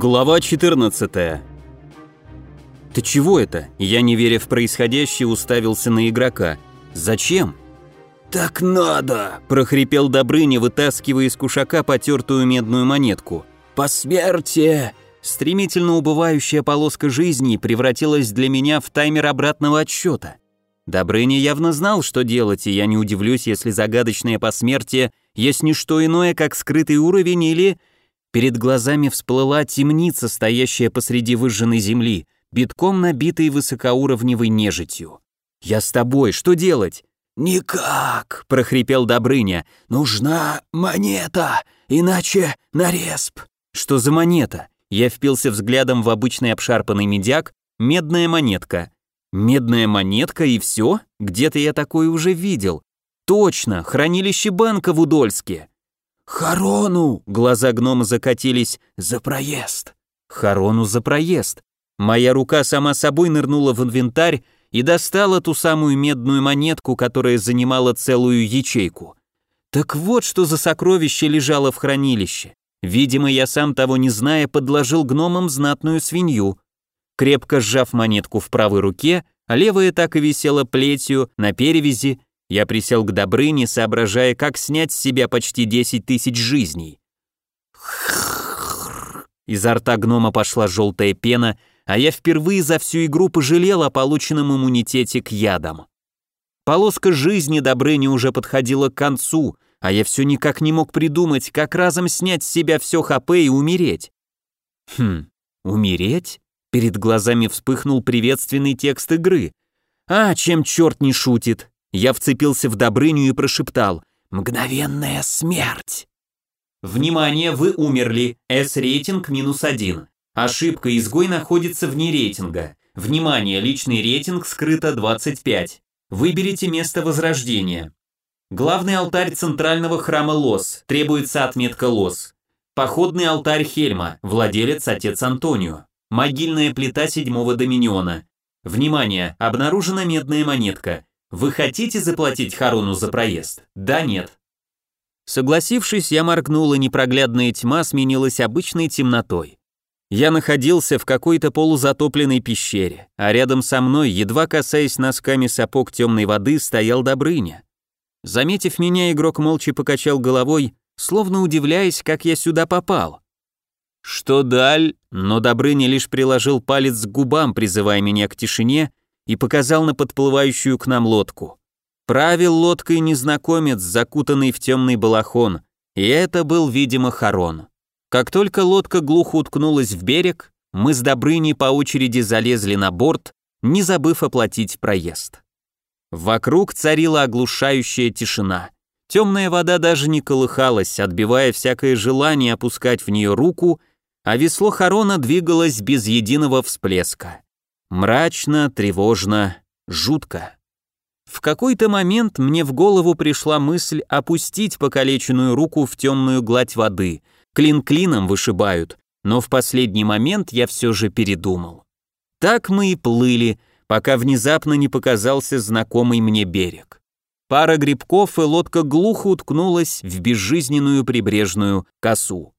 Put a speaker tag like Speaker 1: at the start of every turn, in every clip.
Speaker 1: Глава 14 «Ты чего это?» Я, не веря в происходящее, уставился на игрока. «Зачем?»
Speaker 2: «Так надо!»
Speaker 1: – прохрипел Добрыня, вытаскивая из кушака потертую медную монетку.
Speaker 2: «По смерти!»
Speaker 1: Стремительно убывающая полоска жизни превратилась для меня в таймер обратного отсчета. Добрыня явно знал, что делать, и я не удивлюсь, если загадочное посмертие есть не что иное, как скрытый уровень или Перед глазами всплыла темница, стоящая посреди выжженной земли, битком набитой высокоуровневой нежитью. «Я с тобой, что делать?»
Speaker 2: «Никак», —
Speaker 1: прохрипел Добрыня.
Speaker 2: «Нужна монета, иначе наресп».
Speaker 1: «Что за монета?» Я впился взглядом в обычный обшарпанный медяк, медная монетка. Медная монетка и все? Где-то я такое уже видел. Точно, хранилище банка в Удольске.
Speaker 2: «Харону!» — глаза гнома закатились. «За проезд!»
Speaker 1: «Харону за проезд!» Моя рука сама собой нырнула в инвентарь и достала ту самую медную монетку, которая занимала целую ячейку. Так вот, что за сокровище лежало в хранилище. Видимо, я сам того не зная, подложил гномам знатную свинью. Крепко сжав монетку в правой руке, а левая так и висела плетью на перевязи, я присел к Добрыне, соображая, как снять с себя почти 10 тысяч жизней. Изо рта гнома пошла желтая пена, а я впервые за всю игру пожалел о полученном иммунитете к ядам. Полоска жизни Добрыни уже подходила к концу, а я все никак не мог придумать, как разом снять с себя все ХП и умереть. Хм, умереть? Перед глазами вспыхнул приветственный текст игры. А, чем черт не шутит, я вцепился в Добрыню и прошептал «Мгновенная смерть!» Внимание, вы умерли. С-рейтинг минус один. Ошибка изгой находится вне рейтинга. Внимание, личный рейтинг скрыто 25. Выберите место возрождения. Главный алтарь центрального храма Лос. Требуется отметка Лос. Походный алтарь Хельма. Владелец отец Антонио. Могильная плита седьмого доминиона. Внимание, обнаружена медная монетка. Вы хотите заплатить Харуну за проезд? Да, нет. Согласившись, я моргнул, и непроглядная тьма сменилась обычной темнотой. Я находился в какой-то полузатопленной пещере, а рядом со мной, едва касаясь носками сапог темной воды, стоял Добрыня. Заметив меня, игрок молча покачал головой, словно удивляясь, как я сюда попал. Что даль? Но Добрыня лишь приложил палец к губам, призывая меня к тишине, и показал на подплывающую к нам лодку. Правил лодкой незнакомец, закутанный в темный балахон, и это был, видимо, Харон. Как только лодка глухо уткнулась в берег, мы с Добрыней по очереди залезли на борт, не забыв оплатить проезд. Вокруг царила оглушающая тишина. Темная вода даже не колыхалась, отбивая всякое желание опускать в нее руку, а весло Харона двигалось без единого всплеска. Мрачно, тревожно, жутко. В какой-то момент мне в голову пришла мысль опустить покалеченную руку в темную гладь воды. Клин клином вышибают, но в последний момент я все же передумал. Так мы и плыли, пока внезапно не показался знакомый мне берег. Пара грибков, и лодка глухо уткнулась в безжизненную прибрежную косу.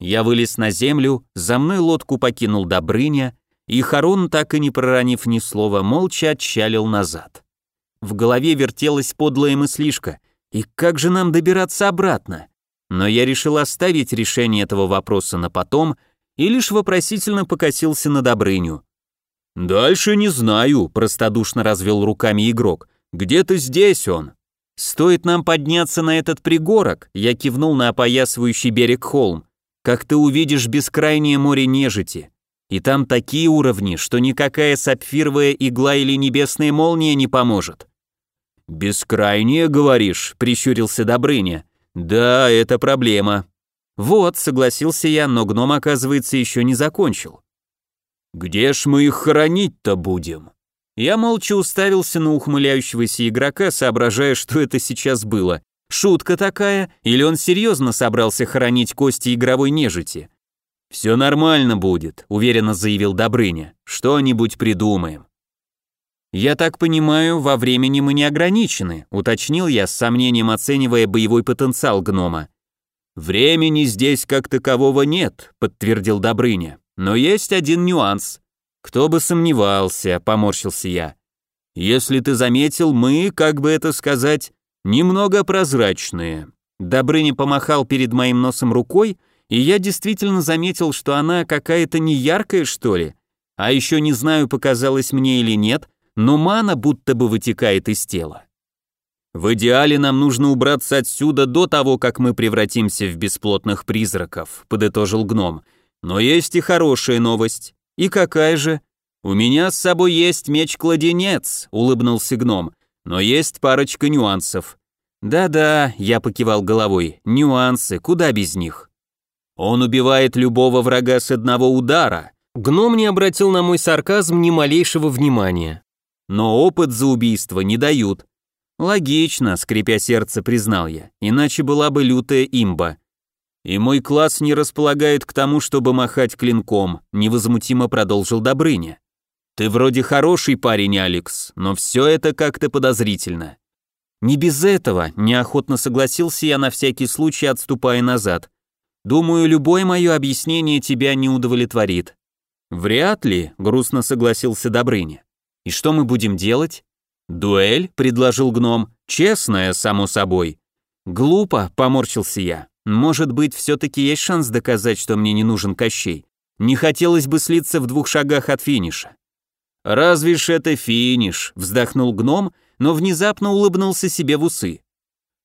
Speaker 1: Я вылез на землю, за мной лодку покинул Добрыня, и Харун, так и не проронив ни слова, молча отчалил назад. В голове вертелась подлая мыслишка, и как же нам добираться обратно? Но я решил оставить решение этого вопроса на потом и лишь вопросительно покосился на Добрыню. «Дальше не знаю», — простодушно развел руками игрок. «Где-то здесь он». «Стоит нам подняться на этот пригорок», — я кивнул на опоясывающий берег холм, «как ты увидишь бескрайнее море нежити. И там такие уровни, что никакая сапфировая игла или небесная молния не поможет. «Бескрайнее, говоришь?» — прищурился Добрыня. «Да, это проблема». «Вот», — согласился я, но гном, оказывается, еще не закончил. «Где ж мы их хоронить-то будем?» Я молча уставился на ухмыляющегося игрока, соображая, что это сейчас было. Шутка такая, или он серьезно собрался хоронить кости игровой нежити? «Все нормально будет», — уверенно заявил Добрыня. «Что-нибудь придумаем». «Я так понимаю, во времени мы не ограничены», — уточнил я, с сомнением оценивая боевой потенциал гнома. «Времени здесь как такового нет», — подтвердил Добрыня. Но есть один нюанс. Кто бы сомневался, поморщился я. Если ты заметил, мы, как бы это сказать, немного прозрачные. Добрыня помахал перед моим носом рукой, и я действительно заметил, что она какая-то не яркая, что ли. А еще не знаю, показалось мне или нет, но мана будто бы вытекает из тела. В идеале нам нужно убраться отсюда до того, как мы превратимся в бесплотных призраков, подытожил гном. Но есть и хорошая новость. И какая же? У меня с собой есть меч-кладенец, улыбнулся гном. Но есть парочка нюансов. Да-да, я покивал головой. Нюансы, куда без них? Он убивает любого врага с одного удара. Гном не обратил на мой сарказм ни малейшего внимания. Но опыт за убийство не дают. Логично, скрипя сердце, признал я, иначе была бы лютая имба. И мой класс не располагает к тому, чтобы махать клинком, невозмутимо продолжил Добрыня. Ты вроде хороший парень, Алекс, но все это как-то подозрительно. Не без этого, неохотно согласился я на всякий случай, отступая назад. Думаю, любое мое объяснение тебя не удовлетворит. Вряд ли, грустно согласился Добрыня. И что мы будем делать? Дуэль, предложил гном. Честная, само собой. Глупо, поморщился я. Может быть, все-таки есть шанс доказать, что мне не нужен Кощей. Не хотелось бы слиться в двух шагах от финиша. «Разве ж это финиш?» – вздохнул гном, но внезапно улыбнулся себе в усы.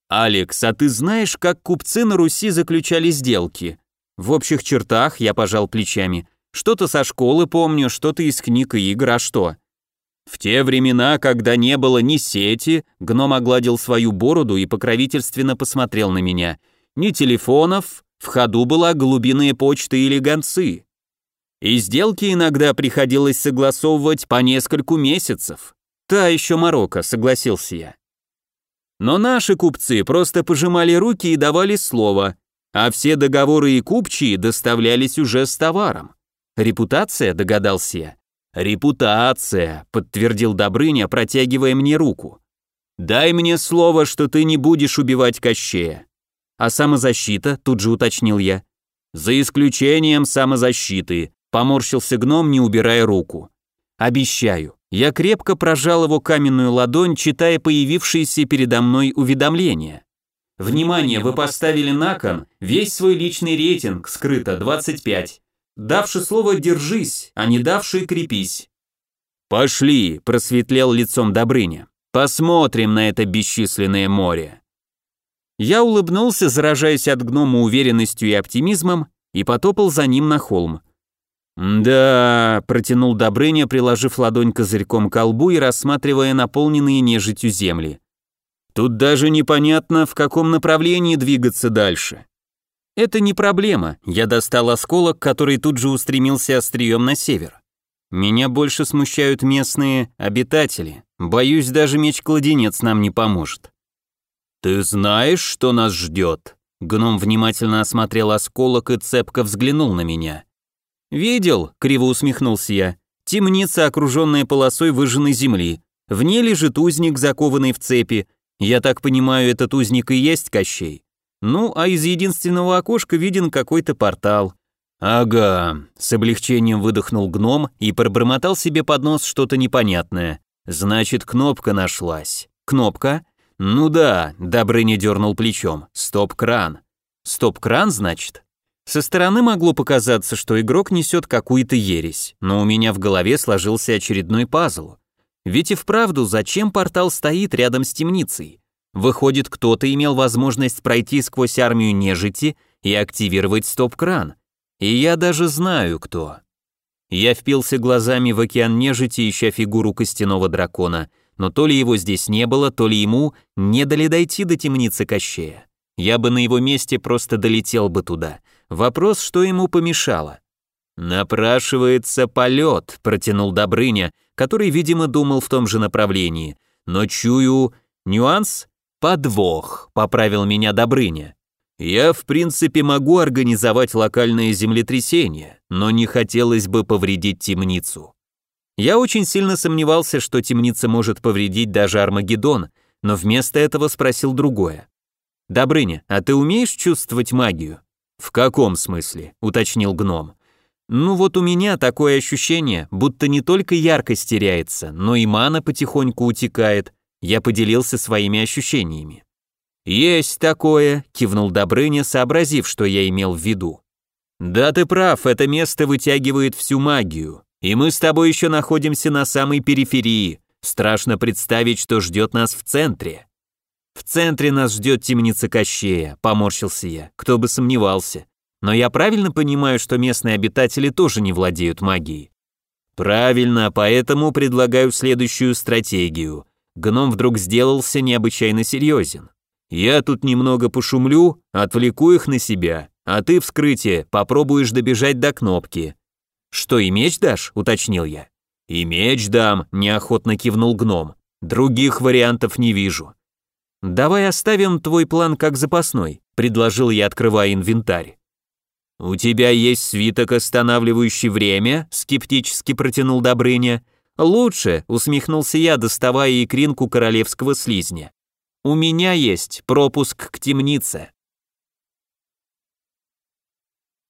Speaker 1: «Алекс, а ты знаешь, как купцы на Руси заключали сделки?» В общих чертах я пожал плечами. Что-то со школы помню, что-то из книг и игр, а что? В те времена, когда не было ни сети, гном огладил свою бороду и покровительственно посмотрел на меня. Ни телефонов, в ходу была голубиная почта или гонцы. И сделки иногда приходилось согласовывать по нескольку месяцев. Та еще Марокко, согласился я. Но наши купцы просто пожимали руки и давали слово, а все договоры и купчие доставлялись уже с товаром. Репутация, догадался я. «Репутация», — подтвердил Добрыня, протягивая мне руку. «Дай мне слово, что ты не будешь убивать Кощея». «А самозащита?» — тут же уточнил я. «За исключением самозащиты», — поморщился гном, не убирая руку. «Обещаю». Я крепко прожал его каменную ладонь, читая появившиеся передо мной уведомления. «Внимание, вы поставили на кон весь свой личный рейтинг, скрыто 25 давший слово «держись», а не давший «крепись». «Пошли», — просветлел лицом Добрыня. «Посмотрим на это бесчисленное море». Я улыбнулся, заражаясь от гнома уверенностью и оптимизмом, и потопал за ним на холм. «Да», — протянул Добрыня, приложив ладонь козырьком к колбу и рассматривая наполненные нежитью земли. «Тут даже непонятно, в каком направлении двигаться дальше. Это не проблема, я достал осколок, который тут же устремился острием на север. Меня больше смущают местные обитатели. Боюсь, даже меч-кладенец нам не поможет. «Ты знаешь, что нас ждет?» Гном внимательно осмотрел осколок и цепко взглянул на меня. «Видел?» — криво усмехнулся я. «Темница, окруженная полосой выжженной земли. В ней лежит узник, закованный в цепи. Я так понимаю, этот узник и есть Кощей. Ну, а из единственного окошка виден какой-то портал. Ага, с облегчением выдохнул гном и пробормотал себе под нос что-то непонятное. Значит, кнопка нашлась. Кнопка? Ну да, Добрыня дернул плечом. Стоп-кран. Стоп-кран, значит? Со стороны могло показаться, что игрок несет какую-то ересь, но у меня в голове сложился очередной пазл. Ведь и вправду, зачем портал стоит рядом с темницей? Выходит, кто-то имел возможность пройти сквозь армию нежити и активировать стоп-кран. И я даже знаю, кто. Я впился глазами в океан нежити, ища фигуру костяного дракона, но то ли его здесь не было, то ли ему не дали дойти до темницы Кощея. Я бы на его месте просто долетел бы туда. Вопрос, что ему помешало. «Напрашивается полет», — протянул Добрыня, который, видимо, думал в том же направлении. «Но чую... Нюанс? «Подвох», — поправил меня Добрыня. «Я, в принципе, могу организовать локальное землетрясение, но не хотелось бы повредить темницу». Я очень сильно сомневался, что темница может повредить даже Армагеддон, но вместо этого спросил другое. «Добрыня, а ты умеешь чувствовать магию?» «В каком смысле?» — уточнил гном. Ну вот у меня такое ощущение, будто не только яркость теряется, но и мана потихоньку утекает. Я поделился своими ощущениями. «Есть такое», — кивнул Добрыня, сообразив, что я имел в виду. «Да ты прав, это место вытягивает всю магию. И мы с тобой еще находимся на самой периферии. Страшно представить, что ждет нас в центре». «В центре нас ждет темница Кощея», — поморщился я. «Кто бы сомневался. Но я правильно понимаю, что местные обитатели тоже не владеют магией?» «Правильно, поэтому предлагаю следующую стратегию». Гном вдруг сделался необычайно серьезен. «Я тут немного пошумлю, отвлеку их на себя, а ты, вскрытие, попробуешь добежать до кнопки». «Что, и меч дашь?» — уточнил я. «И меч дам», — неохотно кивнул гном. «Других вариантов не вижу». «Давай оставим твой план как запасной», — предложил я, открывая инвентарь. «У тебя есть свиток, останавливающий время?» — скептически протянул Добрыня. «Лучше», — усмехнулся я, доставая икринку королевского слизня. «У меня есть пропуск к темнице».